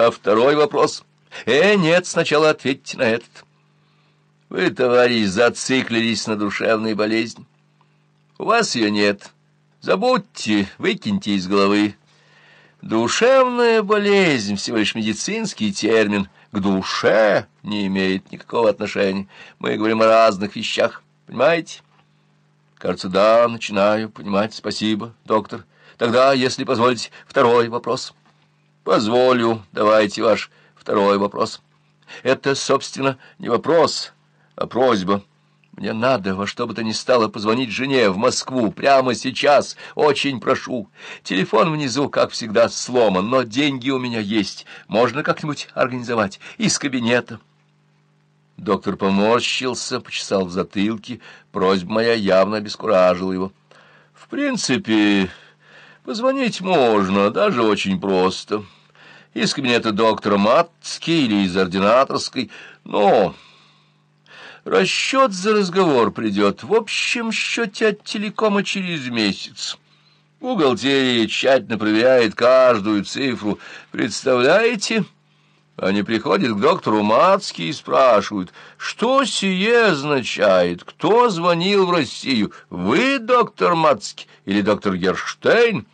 А второй вопрос? Э, нет, сначала ответьте на этот. Вы, товарищ, зациклились на душевной болезни. У вас ее нет. Забудьте, выкиньте из головы. Душевная болезнь — всего лишь медицинский термин. К душе не имеет никакого отношения. Мы говорим о разных вещах. Понимаете? Кажется, да, начинаю понимать. Спасибо, доктор. Тогда, если позволите, второй вопрос. Позволю. Давайте ваш второй вопрос. Это, собственно, не вопрос, а просьба. Мне надо во что бы то ни стало позвонить жене в Москву прямо сейчас. Очень прошу. Телефон внизу, как всегда, сломан, но деньги у меня есть. Можно как-нибудь организовать. Из кабинета. Доктор поморщился, почесал в затылке. Просьба моя явно обескуражила его. В принципе, позвонить можно, даже очень просто. Из кабинета доктора Матски или из ординаторской, но... Расчет за разговор придет в общем счете от телекома через месяц. Бухгалтерия тщательно проверяет каждую цифру. Представляете? Они приходят к доктору Мацки и спрашивают, что сие означает, кто звонил в Россию, вы, доктор Мацки, или доктор Герштейн?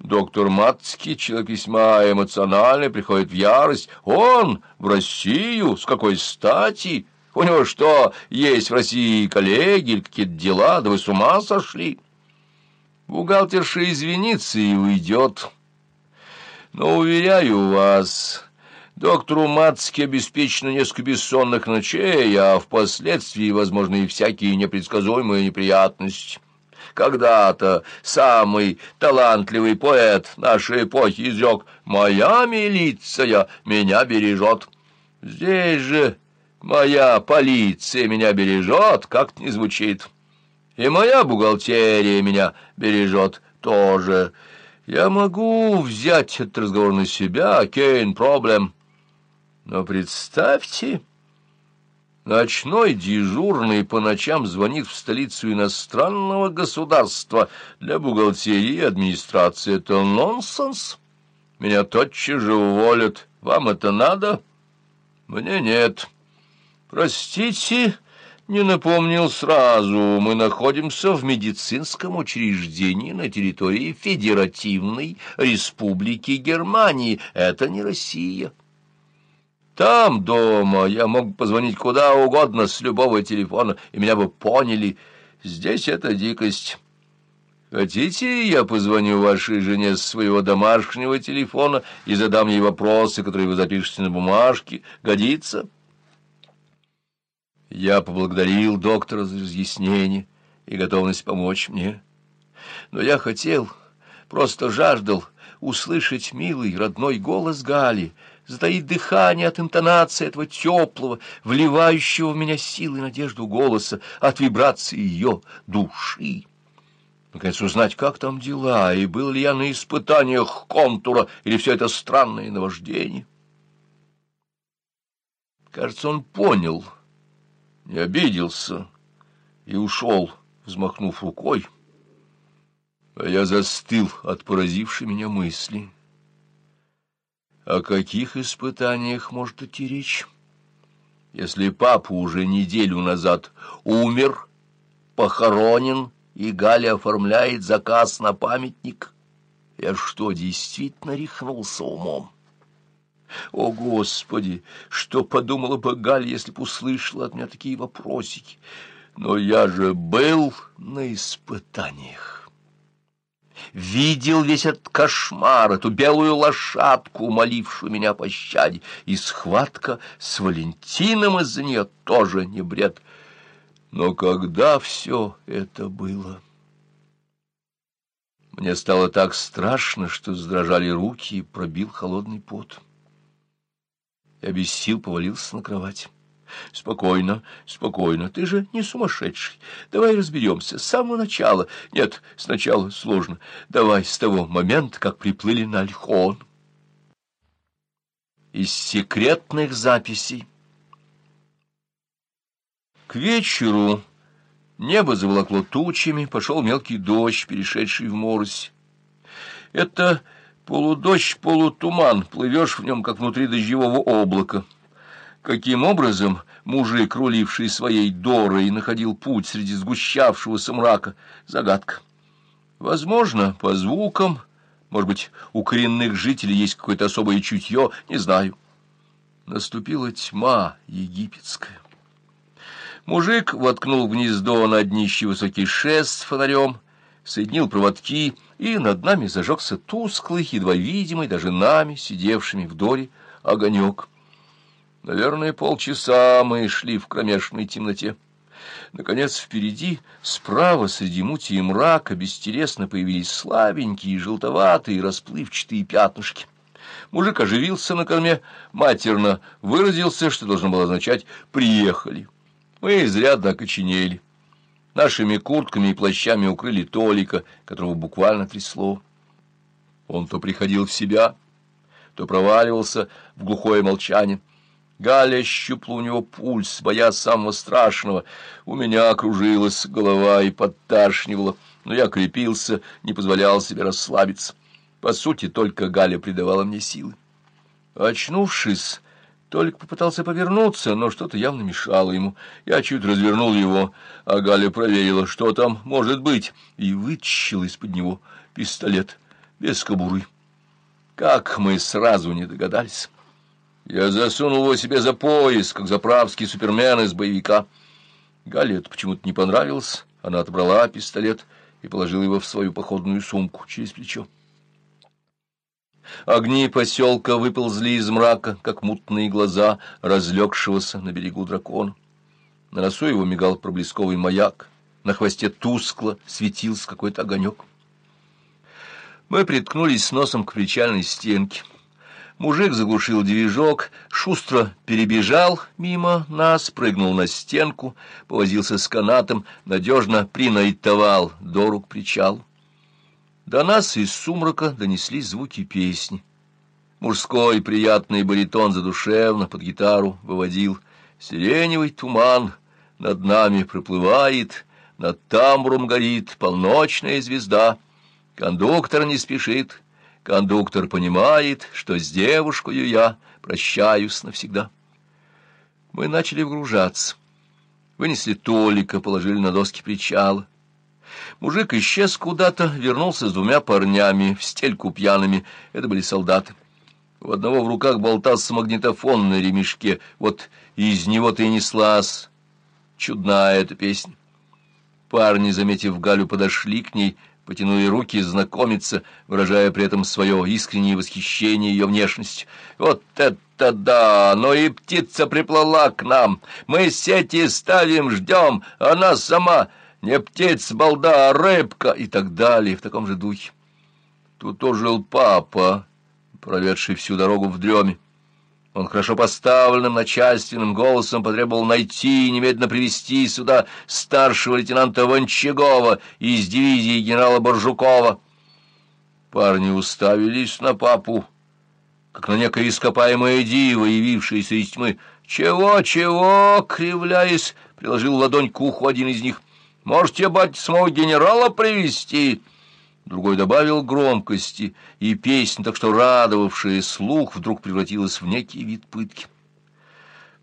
Доктор Мацки, человек весьма эмоциональный, приходит в ярость. Он в Россию? С какой стати? У него что, есть в России коллеги или какие-то дела? Да вы с ума сошли? Бухгалтерша извинится и уйдет. Но, уверяю вас, доктору Мацке обеспечено несколько бессонных ночей, а впоследствии, возможно, и всякие непредсказуемые неприятности. Когда-то самый талантливый поэт нашей эпохи изрек «Моя милиция меня бережет». Здесь же Моя полиция меня бережет, как не звучит. И моя бухгалтерия меня бережет тоже. Я могу взять этот разговор на себя, Кейн, проблем. Но представьте, ночной дежурный по ночам звонит в столицу иностранного государства. Для бухгалтерии администрации это нонсенс. Меня тотчас же уволят. Вам это надо? Мне нет. «Простите, не напомнил сразу. Мы находимся в медицинском учреждении на территории Федеративной Республики Германии. Это не Россия». Там, дома, я мог позвонить куда угодно с любого телефона, и меня бы поняли. Здесь это дикость. Хотите, я позвоню вашей жене с своего домашнего телефона и задам ей вопросы, которые вы запишете на бумажке? Годится?» Я поблагодарил доктора за разъяснение и готовность помочь мне. Но я хотел, просто жаждал услышать милый родной голос Гали, затаить дыхание от интонации этого теплого, вливающего в меня силы и надежду голоса, от вибрации ее души. Наконец узнать, как там дела, и был ли я на испытаниях контура, или все это странное наваждение. Кажется, он понял — не обиделся и ушел, взмахнув рукой, а я застыл от поразившей меня мысли. О каких испытаниях может идти речь? Если папа уже неделю назад умер, похоронен, и Галя оформляет заказ на памятник, я что, действительно рехнулся умом? О, Господи! Что подумала бы Галь, если б услышала от меня такие вопросики? Но я же был на испытаниях. Видел весь этот кошмар, эту белую лошадку, молившую меня о пощаде, и схватка с Валентином из-за нее тоже не бред. Но когда все это было... Мне стало так страшно, что задрожали руки и пробил холодный пот и без сил повалился на кровать. «Спокойно, спокойно, ты же не сумасшедший. Давай разберемся с самого начала. Нет, сначала сложно. Давай с того момента, как приплыли на Альхон». Из секретных записей К вечеру небо заволокло тучами, пошел мелкий дождь, перешедший в морось. Это Полудождь, полутуман, плывешь в нем, как внутри дождевого облака. Каким образом мужик, руливший своей дорой, находил путь среди сгущавшегося мрака? Загадка. Возможно, по звукам, может быть, у коренных жителей есть какое-то особое чутье, не знаю. Наступила тьма египетская. Мужик воткнул в гнездо на днище высокий шест с фонарем, соединил проводки, и над нами зажегся тусклый, едва видимый даже нами, сидевшими в доре, огонек. Наверное, полчаса мы шли в кромешной темноте. Наконец, впереди, справа, среди мути и мрака, бестересно появились слабенькие, желтоватые, расплывчатые пятнышки. Мужик оживился на корме, матерно выразился, что должно было означать «приехали». Мы изрядно окоченели. Нашими куртками и плащами укрыли Толика, которого буквально трясло. Он то приходил в себя, то проваливался в глухое молчание. Галя щупла у него пульс, боясь самого страшного. У меня окружилась голова и подташнивала, но я крепился, не позволял себе расслабиться. По сути, только Галя придавала мне силы. Очнувшись, Толик попытался повернуться, но что-то явно мешало ему. Я чуть развернул его, а Галя проверила, что там может быть, и вытащила из-под него пистолет без кобуры. Как мы сразу не догадались. Я засунул его себе за пояс, как заправский супермен из боевика. Гале это почему-то не понравилось. Она отобрала пистолет и положила его в свою походную сумку через плечо. Огни поселка выползли из мрака, как мутные глаза разлегшегося на берегу дракона. На носу его мигал проблесковый маяк, на хвосте тускло светился какой-то огонек. Мы приткнулись носом к причальной стенке. Мужик заглушил движок, шустро перебежал мимо нас, прыгнул на стенку, повозился с канатом, надежно принайтовал до рук причалу. До нас из сумрака донеслись звуки песни. Мужской приятный баритон задушевно под гитару выводил. Сиреневый туман над нами проплывает, над тамбуром горит полночная звезда. Кондуктор не спешит, кондуктор понимает, что с девушкою я прощаюсь навсегда. Мы начали вгружаться. Вынесли Толика, положили на доски причала. Мужик исчез куда-то, вернулся с двумя парнями, в стельку пьяными. Это были солдаты. У одного в руках болтался магнитофон на ремешке. Вот из него-то и неслась. Чудная эта песня. Парни, заметив Галю, подошли к ней, потянули руки знакомиться, выражая при этом свое искреннее восхищение ее внешностью. «Вот это да! Но и птица приплыла к нам! Мы сети ставим, ждем, она сама...» не птица, балда, а рыбка и так далее в таком же духе. Тут тоже жил папа, проведший всю дорогу в дреме. Он хорошо поставленным начальственным голосом потребовал найти и немедленно привести сюда старшего лейтенанта Вончагова из дивизии генерала Боржукова. Парни уставились на папу, как на некое ископаемое диво, явившееся из тьмы. «Чего, чего?» — кривляясь, приложил ладонь к уху один из них — Можете, батя, самого генерала привести Другой добавил громкости, и песня, так что радовавшая слух, вдруг превратилась в некий вид пытки.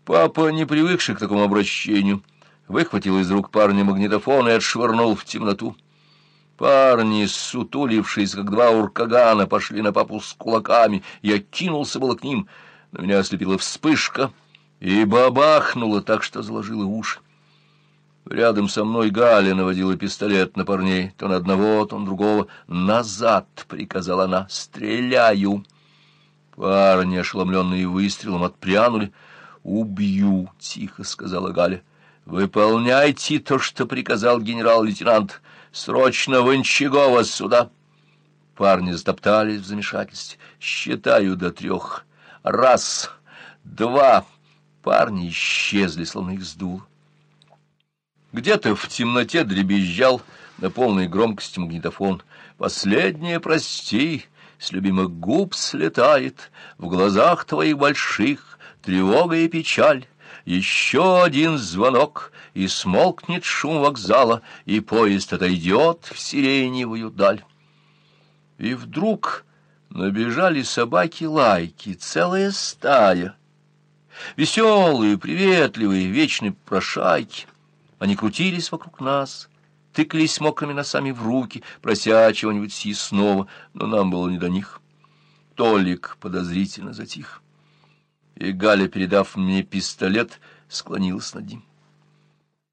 Папа, не привыкший к такому обращению, выхватил из рук парня магнитофон и отшвырнул в темноту. Парни, сутулившись, как два уркагана, пошли на папу с кулаками. Я кинулся было к ним, но меня ослепила вспышка и бабахнула так, что заложило уши. Рядом со мной Галя наводила пистолет на парней, то на одного, то на другого. «Назад!» — приказала она. «Стреляю!» Парни, ошеломленные выстрелом, отпрянули. «Убью!» — тихо сказала Галя. «Выполняйте то, что приказал генерал-лейтенант. Срочно Вончагова сюда!» Парни затоптались в замешательстве. «Считаю до трех. Раз, два...» Парни исчезли, словно их сдуло. Где-то в темноте дребезжал на полной громкости магнитофон. «Последнее прости, с любимых губ слетает, в глазах твоих больших тревога и печаль». Еще один звонок, и смолкнет шум вокзала, и поезд отойдет в сиреневую даль. И вдруг Набежали собаки-лайки, целая стая. Веселые, приветливые, вечные прошайки. Они крутились вокруг нас, тыкались мокрыми носами в руки, прося чего-нибудь съестного, но нам было не до них. Толик подозрительно затих. И Галя, передав мне пистолет, склонилась над ним.